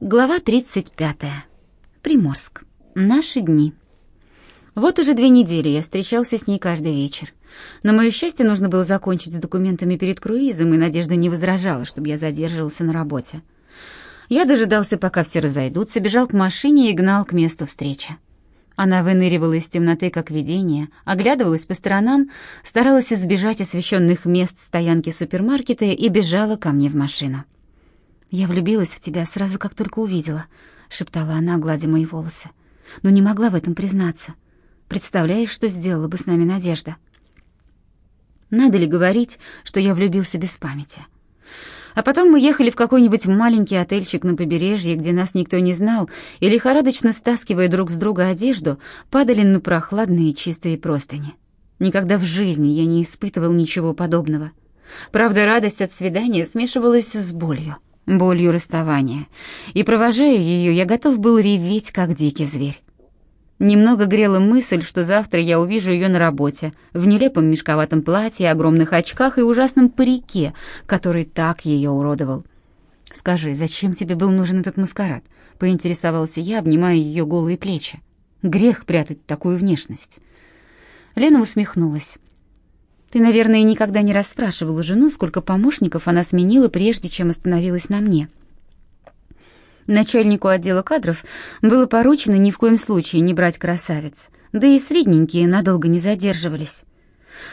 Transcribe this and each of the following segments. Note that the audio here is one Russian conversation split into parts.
Глава 35. Приморск. Наши дни. Вот уже две недели я встречался с ней каждый вечер. На мое счастье, нужно было закончить с документами перед круизом, и Надежда не возражала, чтобы я задерживался на работе. Я дожидался, пока все разойдутся, бежал к машине и гнал к месту встречи. Она выныривала из темноты, как видение, оглядывалась по сторонам, старалась избежать освещенных мест стоянки супермаркета и бежала ко мне в машину. «Я влюбилась в тебя сразу, как только увидела», — шептала она, гладя мои волосы. «Но не могла в этом признаться. Представляешь, что сделала бы с нами Надежда?» Надо ли говорить, что я влюбился без памяти? А потом мы ехали в какой-нибудь маленький отельчик на побережье, где нас никто не знал, и, лихорадочно стаскивая друг с друга одежду, падали на прохладные чистые простыни. Никогда в жизни я не испытывал ничего подобного. Правда, радость от свидания смешивалась с болью болью расставания, и, провожая ее, я готов был реветь, как дикий зверь. Немного грела мысль, что завтра я увижу ее на работе, в нелепом мешковатом платье, огромных очках и ужасном парике, который так ее уродовал. «Скажи, зачем тебе был нужен этот маскарад?» — поинтересовался я, обнимая ее голые плечи. «Грех прятать такую внешность». Лена усмехнулась. Ты, наверное, никогда не расспрашивала жену, сколько помощников она сменила, прежде чем остановилась на мне. Начальнику отдела кадров было поручено ни в коем случае не брать красавиц, да и средненькие надолго не задерживались.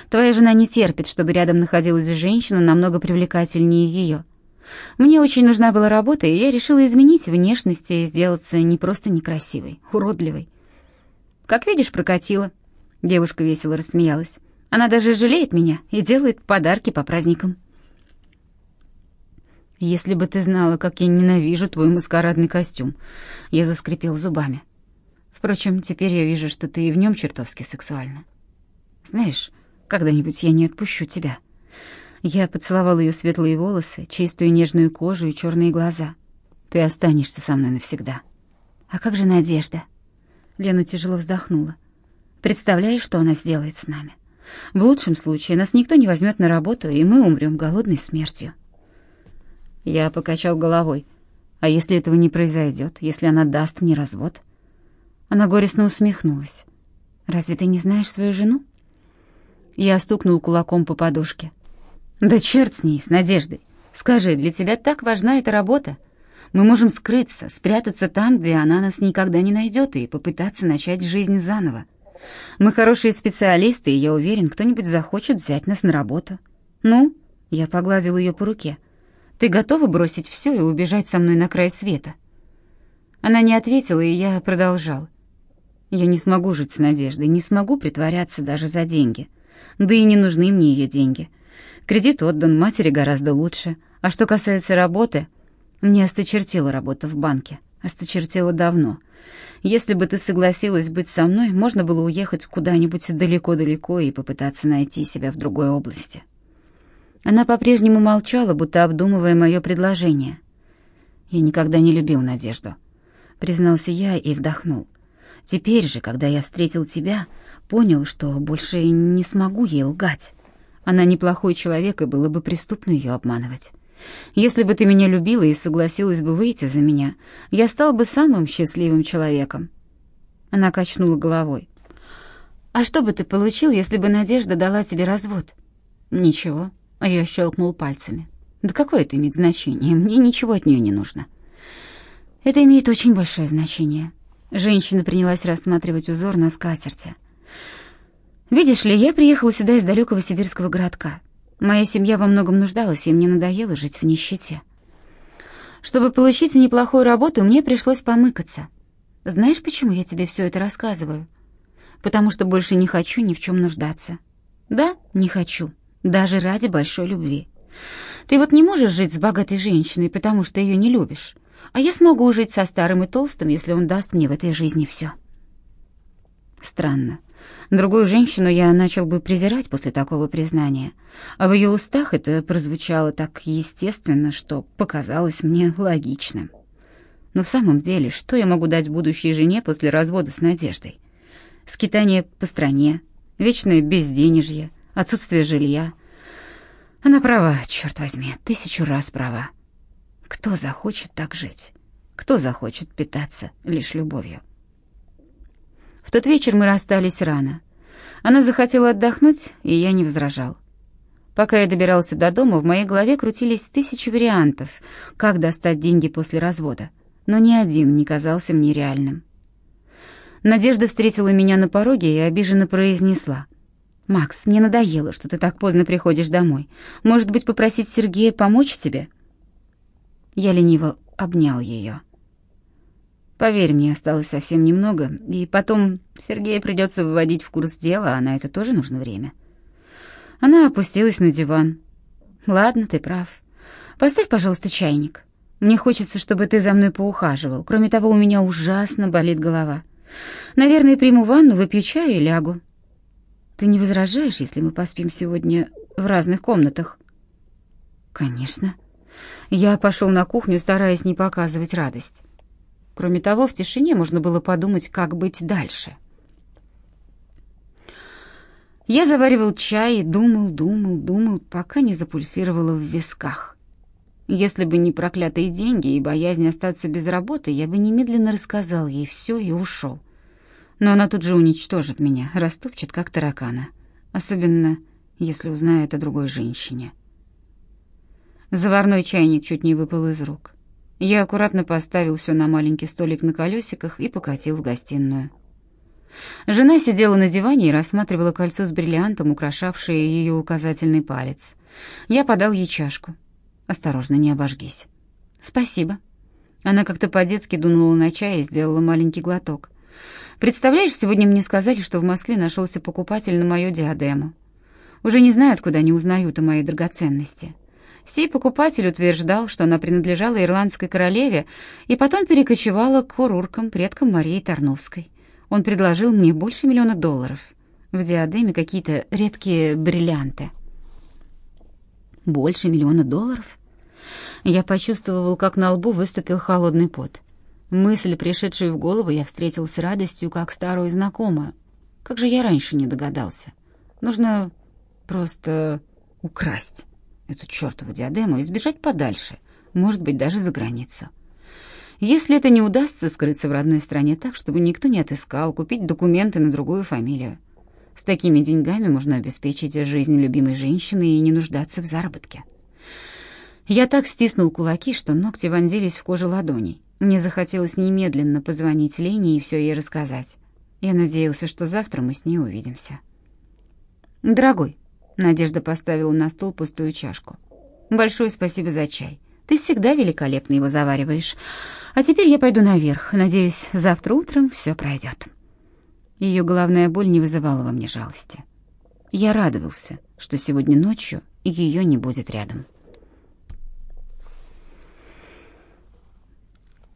Твоя жена не терпит, чтобы рядом находилась женщина намного привлекательнее ее. Мне очень нужна была работа, и я решила изменить внешность и сделаться не просто некрасивой, уродливой. Как видишь, прокатила. Девушка весело рассмеялась. Она даже жалеет меня и делает подарки по праздникам. Если бы ты знала, как я ненавижу твой маскарадный костюм, я заскрипел зубами. Впрочем, теперь я вижу, что ты и в нем чертовски сексуальна. Знаешь, когда-нибудь я не отпущу тебя. Я поцеловал ее светлые волосы, чистую нежную кожу и черные глаза. Ты останешься со мной навсегда. А как же Надежда? Лена тяжело вздохнула. Представляешь, что она сделает с нами? В лучшем случае нас никто не возьмет на работу, и мы умрем голодной смертью. Я покачал головой. А если этого не произойдет, если она даст мне развод? Она горестно усмехнулась. Разве ты не знаешь свою жену? Я стукнул кулаком по подушке. Да черт с ней, с Надеждой. Скажи, для тебя так важна эта работа? Мы можем скрыться, спрятаться там, где она нас никогда не найдет, и попытаться начать жизнь заново. Мы хорошие специалисты, и я уверен, кто-нибудь захочет взять нас на работу. Ну, я погладил ее по руке. Ты готова бросить все и убежать со мной на край света? Она не ответила, и я продолжал. Я не смогу жить с Надеждой, не смогу притворяться даже за деньги. Да и не нужны мне ее деньги. Кредит отдан, матери гораздо лучше. А что касается работы, мне осточертела работа в банке. Осточертела давно. Если бы ты согласилась быть со мной, можно было уехать куда-нибудь далеко-далеко и попытаться найти себя в другой области. Она по-прежнему молчала, будто обдумывая мое предложение. Я никогда не любил Надежду, признался я и вдохнул. Теперь же, когда я встретил тебя, понял, что больше не смогу ей лгать. Она неплохой человек, и было бы преступно ее обманывать. Если бы ты меня любила и согласилась бы выйти за меня, я стал бы самым счастливым человеком. Она качнула головой. А что бы ты получил, если бы Надежда дала тебе развод? Ничего. А я щелкнул пальцами. Да какое это имеет значение? Мне ничего от нее не нужно. Это имеет очень большое значение. Женщина принялась рассматривать узор на скатерти. Видишь ли, я приехала сюда из далекого сибирского городка. Моя семья во многом нуждалась, и мне надоело жить в нищете. Чтобы получить неплохую работу, мне пришлось помыкаться. Знаешь, почему я тебе все это рассказываю? Потому что больше не хочу ни в чем нуждаться. Да, не хочу, даже ради большой любви. Ты вот не можешь жить с богатой женщиной, потому что ее не любишь. А я смогу жить со старым и толстым, если он даст мне в этой жизни все. Странно. Другую женщину я начал бы презирать после такого признания, а в ее устах это прозвучало так естественно, что показалось мне логичным. Но в самом деле, что я могу дать будущей жене после развода с Надеждой? Скитание по стране, вечное безденежье, отсутствие жилья. Она права, черт возьми, тысячу раз права. Кто захочет так жить? Кто захочет питаться лишь любовью? В тот вечер мы расстались рано. Она захотела отдохнуть, и я не возражал. Пока я добирался до дома, в моей голове крутились тысячи вариантов, как достать деньги после развода, но ни один не казался мне реальным. Надежда встретила меня на пороге и обиженно произнесла. «Макс, мне надоело, что ты так поздно приходишь домой. Может быть, попросить Сергея помочь тебе?» Я лениво обнял ее. Поверь мне, осталось совсем немного, и потом Сергея придется выводить в курс дела, а на это тоже нужно время. Она опустилась на диван. Ладно, ты прав. Поставь, пожалуйста, чайник. Мне хочется, чтобы ты за мной поухаживал. Кроме того, у меня ужасно болит голова. Наверное, приму ванну, выпью чаю и лягу. Ты не возражаешь, если мы поспим сегодня в разных комнатах? Конечно. Я пошел на кухню, стараясь не показывать радость. Кроме того, в тишине можно было подумать, как быть дальше. Я заваривал чай и думал, думал, думал, пока не запульсировало в висках. Если бы не проклятые деньги и боязнь остаться без работы, я бы немедленно рассказал ей все и ушел. Но она тут же уничтожит меня, растопчет, как таракана. Особенно, если узнает о другой женщине. Заварной чайник чуть не выпал из рук. Я аккуратно поставил все на маленький столик на колесиках и покатил в гостиную. Жена сидела на диване и рассматривала кольцо с бриллиантом, украшавшее ее указательный палец. Я подал ей чашку. «Осторожно, не обожгись». «Спасибо». Она как-то по-детски дунула на чай и сделала маленький глоток. «Представляешь, сегодня мне сказали, что в Москве нашелся покупатель на мою диадему. Уже не знают, куда не узнают о моей драгоценности». Сей покупатель утверждал, что она принадлежала ирландской королеве и потом перекочевала к уруркам, предкам Марии Тарновской. Он предложил мне больше миллиона долларов. В диадеме какие-то редкие бриллианты. Больше миллиона долларов? Я почувствовал, как на лбу выступил холодный пот. Мысль, пришедшую в голову, я встретил с радостью, как старую знакомую. Как же я раньше не догадался? Нужно просто украсть эту чертову диадему и сбежать подальше, может быть, даже за границу. Если это не удастся скрыться в родной стране так, чтобы никто не отыскал, купить документы на другую фамилию. С такими деньгами можно обеспечить жизнь любимой женщины и не нуждаться в заработке. Я так стиснул кулаки, что ногти вонзились в кожу ладоней. Мне захотелось немедленно позвонить Лене и все ей рассказать. Я надеялся, что завтра мы с ней увидимся. «Дорогой», Надежда поставила на стол пустую чашку. «Большое спасибо за чай. Ты всегда великолепно его завариваешь. А теперь я пойду наверх. Надеюсь, завтра утром все пройдет». Ее головная боль не вызывала во мне жалости. Я радовался, что сегодня ночью ее не будет рядом.